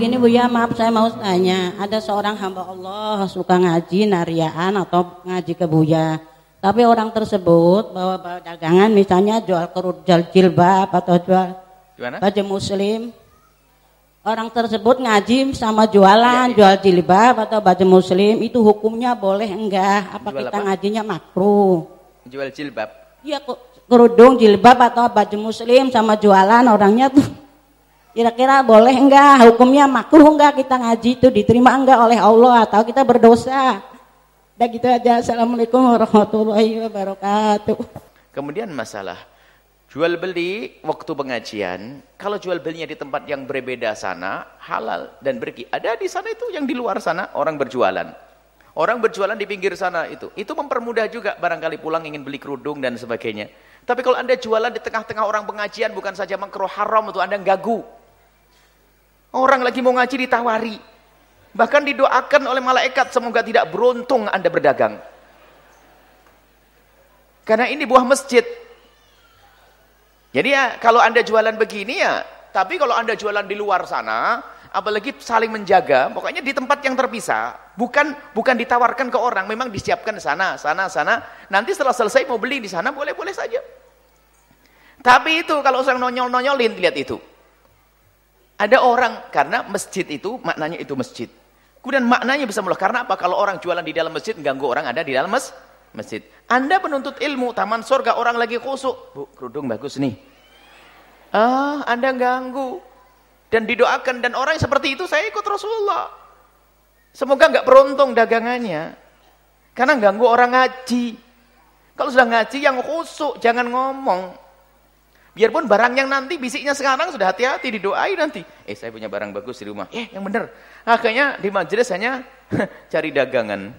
Bu ya, maaf saya mau tanya. Ada seorang hamba Allah suka ngaji nariaan atau ngaji ke Buya. Tapi orang tersebut bawa, bawa dagangan misalnya jual kerut jual jilbab atau jual Gimana? baju muslim. Orang tersebut ngaji sama jualan, Ya, ya. jual jilbab atau baju muslim itu hukumnya boleh enggak? Apa Jual kita apa? ngajinya makruh? Jual jilbab. Iya kok kerudung jilbab atau baju muslim sama jualan orangnya tuh kira-kira boleh enggak hukumnya makruh enggak kita ngaji itu diterima enggak oleh Allah atau kita berdosa udah gitu aja assalamualaikum warahmatullahi wabarakatuh Kemudian masalah jual beli waktu pengajian, kalau jual belinya di tempat yang berbeda sana, halal dan berki. Ada di sana itu yang di luar sana orang berjualan. Orang berjualan di pinggir sana itu. Itu mempermudah juga barangkali pulang ingin beli kerudung dan sebagainya. Tapi kalau Anda jualan di tengah-tengah orang pengajian bukan saja makruh haram itu Anda gagu. Orang lagi mau ngaji ditawari. Bahkan didoakan oleh malaikat semoga tidak beruntung Anda berdagang. Karena ini buah masjid. Jadi ya kalau Anda jualan begini ya, tapi kalau Anda jualan di luar sana, apalagi saling menjaga, pokoknya di tempat yang terpisah, bukan bukan ditawarkan ke orang, memang disiapkan sana, sana, sana. Nanti setelah selesai mau beli di sana boleh-boleh saja. Tapi itu kalau orang nonyol-nonyolin lihat itu. Ada orang karena masjid itu maknanya itu masjid. Kemudian maknanya bisa mulah karena apa? Kalau orang jualan di dalam masjid ganggu orang ada di dalam mas masjid. Anda penuntut ilmu taman surga orang lagi khusuk. Bu, kerudung bagus nih. Ah, Anda ganggu. Dan didoakan dan orang seperti itu saya ikut Rasulullah. Semoga nggak beruntung dagangannya. Karena ganggu orang ngaji. Kalau sudah ngaji yang khusuk jangan ngomong. Biarpun barang yang nanti bisiknya sekarang sudah hati-hati didoai nanti. Eh saya punya barang bagus di rumah. Eh yang benar. Akhirnya di majelis hanya cari dagangan.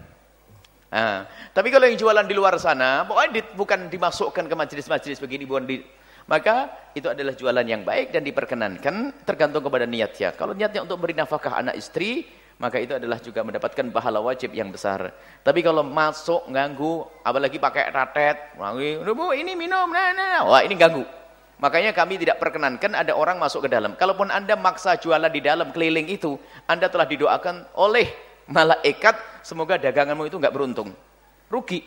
Nah, tapi kalau yang jualan di luar sana, pokoknya di, bukan dimasukkan ke majelis-majelis begini, bukan di, maka itu adalah jualan yang baik dan diperkenankan tergantung kepada niatnya. Kalau niatnya untuk beri nafkah anak istri, maka itu adalah juga mendapatkan pahala wajib yang besar. Tapi kalau masuk ganggu, apalagi pakai ratet, bu ini minum, nah, nah, nah. wah ini ganggu. Makanya kami tidak perkenankan ada orang masuk ke dalam. Kalaupun anda maksa jualan di dalam keliling itu, anda telah didoakan oleh malaikat, semoga daganganmu itu nggak beruntung. Rugi.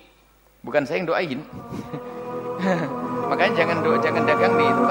Bukan saya yang doain. Makanya jangan do jangan dagang di tempat-tempatnya.